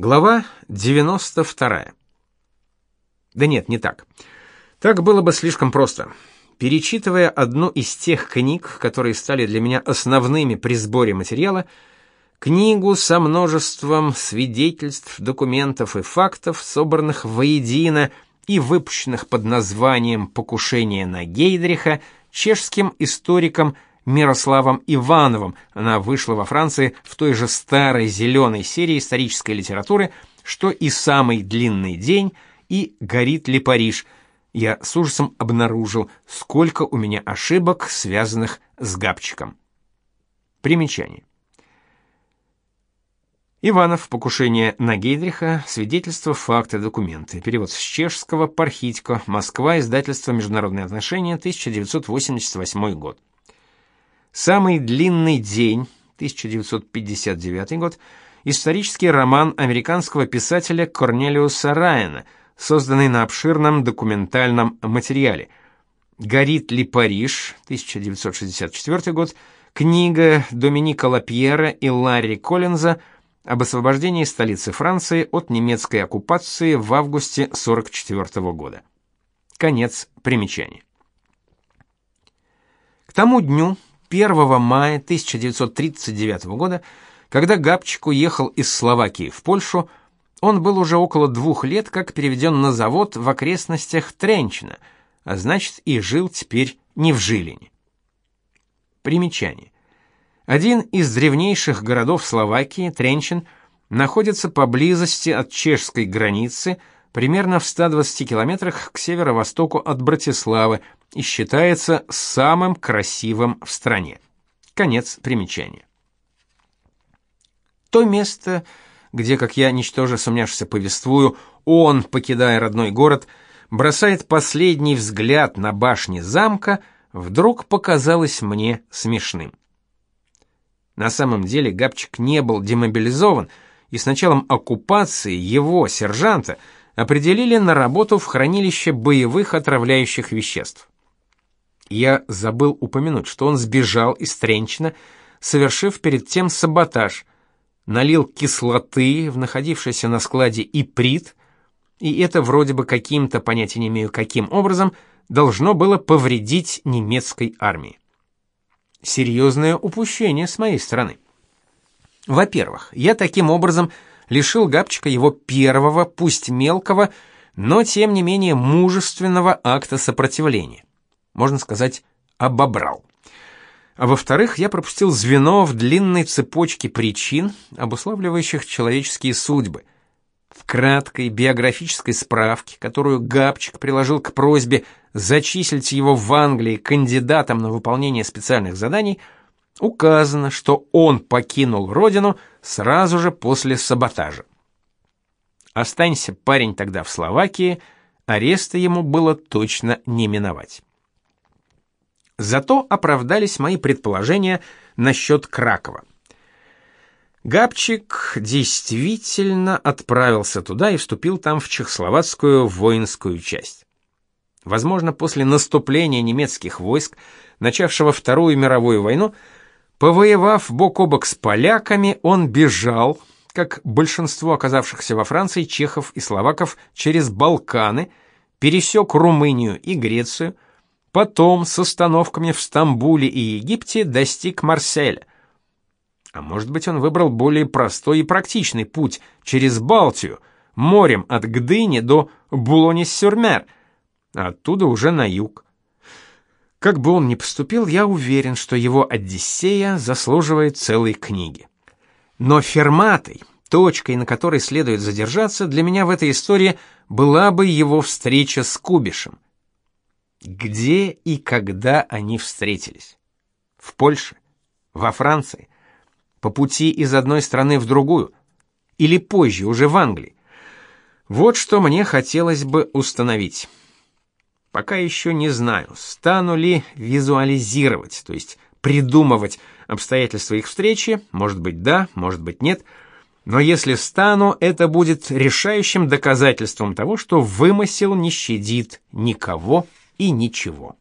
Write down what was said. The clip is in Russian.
Глава 92. Да нет, не так. Так было бы слишком просто. Перечитывая одну из тех книг, которые стали для меня основными при сборе материала, книгу со множеством свидетельств, документов и фактов, собранных воедино и выпущенных под названием «Покушение на Гейдриха» чешским историком Мирославом Ивановым. Она вышла во Франции в той же старой зеленой серии исторической литературы, что и «Самый длинный день» и «Горит ли Париж». Я с ужасом обнаружил, сколько у меня ошибок, связанных с Габчиком. Примечание. Иванов. Покушение на Гейдриха. Свидетельства, факты, документы. Перевод с чешского. Пархитько. Москва. Издательство «Международные отношения». 1988 год. Самый длинный день, 1959 год, исторический роман американского писателя Корнелиуса Райана, созданный на обширном документальном материале. Горит ли Париж, 1964 год, книга Доминика Лапьера и Ларри Коллинза об освобождении столицы Франции от немецкой оккупации в августе 1944 года. Конец примечания. К тому дню 1 мая 1939 года, когда Габчик уехал из Словакии в Польшу, он был уже около двух лет как переведен на завод в окрестностях Тренчина, а значит и жил теперь не в Жилине. Примечание. Один из древнейших городов Словакии, Тренчин, находится поблизости от чешской границы, примерно в 120 километрах к северо-востоку от Братиславы, и считается самым красивым в стране. Конец примечания. То место, где, как я, ничтоже сумняшься, повествую, он, покидая родной город, бросает последний взгляд на башни замка, вдруг показалось мне смешным. На самом деле Габчик не был демобилизован, и с началом оккупации его, сержанта, определили на работу в хранилище боевых отравляющих веществ. Я забыл упомянуть, что он сбежал из Тренчина, совершив перед тем саботаж, налил кислоты в находившийся на складе иприт, и это вроде бы каким-то, понятия не имею каким образом, должно было повредить немецкой армии. Серьезное упущение с моей стороны. Во-первых, я таким образом лишил Габчика его первого, пусть мелкого, но тем не менее мужественного акта сопротивления можно сказать, обобрал. А во-вторых, я пропустил звено в длинной цепочке причин, обуславливающих человеческие судьбы. В краткой биографической справке, которую Габчик приложил к просьбе зачислить его в Англии кандидатом на выполнение специальных заданий, указано, что он покинул родину сразу же после саботажа. Останься парень тогда в Словакии, ареста ему было точно не миновать. Зато оправдались мои предположения насчет Кракова. Габчик действительно отправился туда и вступил там в чехословацкую воинскую часть. Возможно, после наступления немецких войск, начавшего Вторую мировую войну, повоевав бок о бок с поляками, он бежал, как большинство оказавшихся во Франции чехов и словаков, через Балканы, пересек Румынию и Грецию, Потом с остановками в Стамбуле и Египте достиг Марселя. А может быть, он выбрал более простой и практичный путь через Балтию, морем от Гдыни до Булонис-сюр-Мер, а оттуда уже на юг. Как бы он ни поступил, я уверен, что его Одиссея заслуживает целой книги. Но ферматой, точкой, на которой следует задержаться, для меня в этой истории была бы его встреча с Кубишем. Где и когда они встретились? В Польше? Во Франции? По пути из одной страны в другую? Или позже, уже в Англии? Вот что мне хотелось бы установить. Пока еще не знаю, стану ли визуализировать, то есть придумывать обстоятельства их встречи, может быть да, может быть нет, но если стану, это будет решающим доказательством того, что вымысел не щадит никого и ничего.